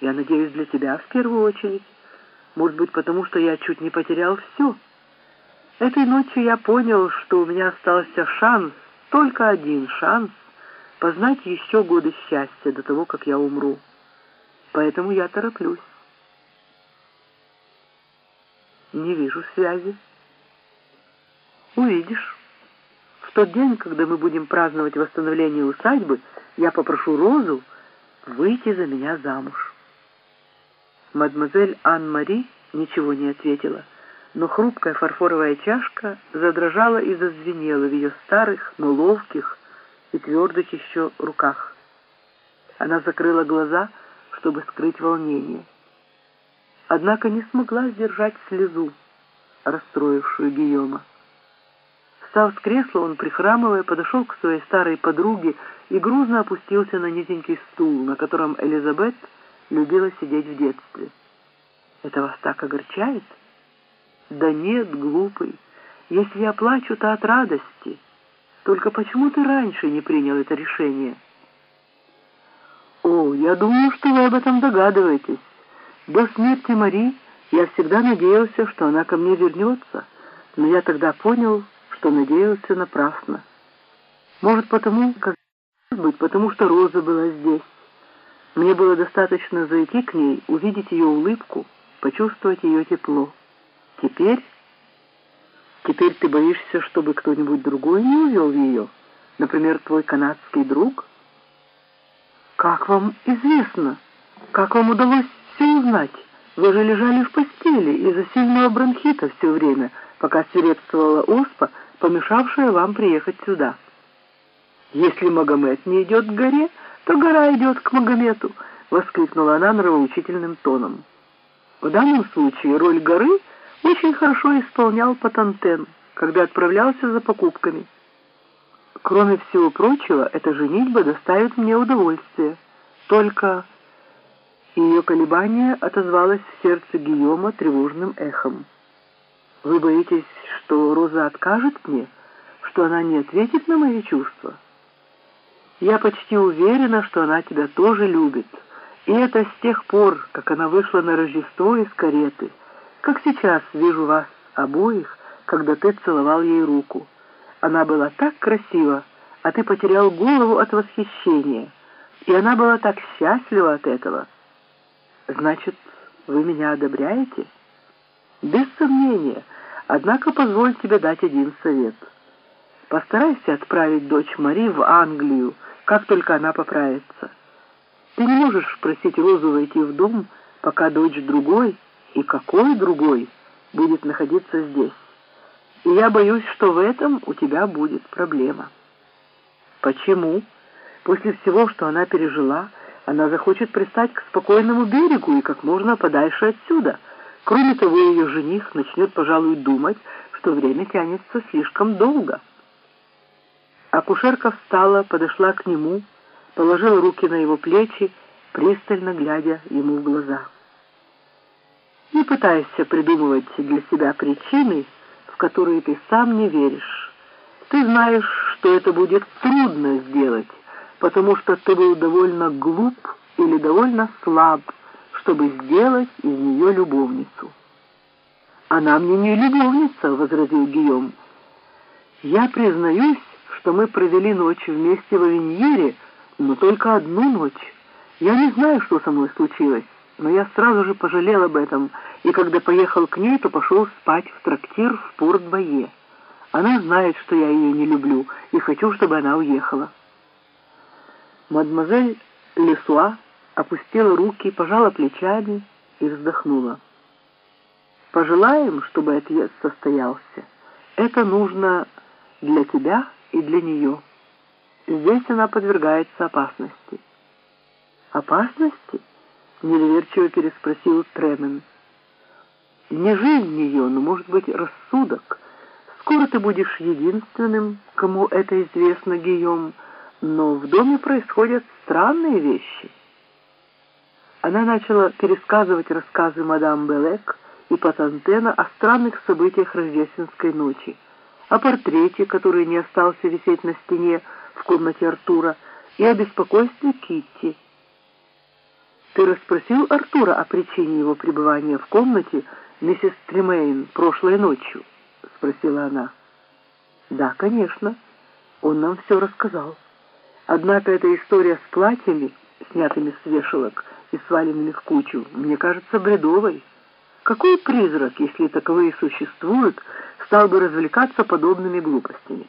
Я надеюсь, для тебя в первую очередь. Может быть, потому что я чуть не потерял все. Этой ночью я понял, что у меня остался шанс, только один шанс, познать еще годы счастья до того, как я умру. Поэтому я тороплюсь. Не вижу связи. Увидишь. В тот день, когда мы будем праздновать восстановление усадьбы, я попрошу Розу выйти за меня замуж. Мадемуазель Ан-Мари ничего не ответила, но хрупкая фарфоровая чашка задрожала и зазвенела в ее старых, но ловких и твердых еще руках. Она закрыла глаза, чтобы скрыть волнение. Однако не смогла сдержать слезу, расстроившую Гийома. Встав с кресла, он, прихрамывая, подошел к своей старой подруге и грузно опустился на низенький стул, на котором Элизабет любила сидеть в детстве. «Это вас так огорчает?» «Да нет, глупый. Если я плачу, то от радости. Только почему ты раньше не принял это решение?» «О, я думаю, что вы об этом догадываетесь. До смерти Мари я всегда надеялся, что она ко мне вернется, но я тогда понял, что надеялся напрасно. Может, потому, как быть, потому что Роза была здесь. Мне было достаточно зайти к ней, увидеть ее улыбку, почувствовать ее тепло. Теперь... Теперь ты боишься, чтобы кто-нибудь другой не увел ее? Например, твой канадский друг? Как вам известно? Как вам удалось все узнать? Вы же лежали в постели из-за сильного бронхита все время, пока свирепствовала оспа, помешавшая вам приехать сюда. Если Магомед не идет к горе, то гора идет к Магомету, воскликнула она нравоучительным тоном. В данном случае роль горы очень хорошо исполнял Патантен, когда отправлялся за покупками. Кроме всего прочего, эта женитьба доставит мне удовольствие. Только ее колебание отозвалось в сердце Гийома тревожным эхом. Вы боитесь, что Роза откажет мне, что она не ответит на мои чувства? Я почти уверена, что она тебя тоже любит. И это с тех пор, как она вышла на Рождество из кареты, как сейчас вижу вас обоих, когда ты целовал ей руку. Она была так красива, а ты потерял голову от восхищения, и она была так счастлива от этого. Значит, вы меня одобряете?» Без сомнения. Однако позволь тебе дать один совет. Постарайся отправить дочь Мари в Англию, как только она поправится. Ты не можешь просить Розу войти в дом, пока дочь другой, и какой другой, будет находиться здесь. И я боюсь, что в этом у тебя будет проблема. Почему? После всего, что она пережила, она захочет пристать к спокойному берегу и как можно подальше отсюда — Кроме того, ее жених начнет, пожалуй, думать, что время тянется слишком долго. Акушерка встала, подошла к нему, положила руки на его плечи, пристально глядя ему в глаза. Не пытайся придумывать для себя причины, в которые ты сам не веришь. Ты знаешь, что это будет трудно сделать, потому что ты был довольно глуп или довольно слаб, чтобы сделать из нее любовницу. «Она мне не любовница», — возразил Гийом. «Я признаюсь, что мы провели ночь вместе в Авеньере, но только одну ночь. Я не знаю, что со мной случилось, но я сразу же пожалел об этом, и когда поехал к ней, то пошел спать в трактир в Порт-Бае. Она знает, что я ее не люблю, и хочу, чтобы она уехала». Мадемуазель Лесуа опустила руки, пожала плечами и вздохнула. «Пожелаем, чтобы отъезд состоялся. Это нужно для тебя и для нее. Здесь она подвергается опасности». «Опасности?» — недоверчиво переспросил Тремен. «Не жизнь ее, но, может быть, рассудок. Скоро ты будешь единственным, кому это известно, Гийом, но в доме происходят странные вещи». Она начала пересказывать рассказы мадам Белек и Патантена о странных событиях рождественской ночи, о портрете, который не остался висеть на стене в комнате Артура, и о беспокойстве Китти. Ты расспросил Артура о причине его пребывания в комнате миссис Тремейн прошлой ночью? Спросила она. Да, конечно. Он нам все рассказал. Однако эта история с платьями, снятыми с вешалок и сваленными в кучу, мне кажется бредовой. Какой призрак, если таковые существуют, стал бы развлекаться подобными глупостями?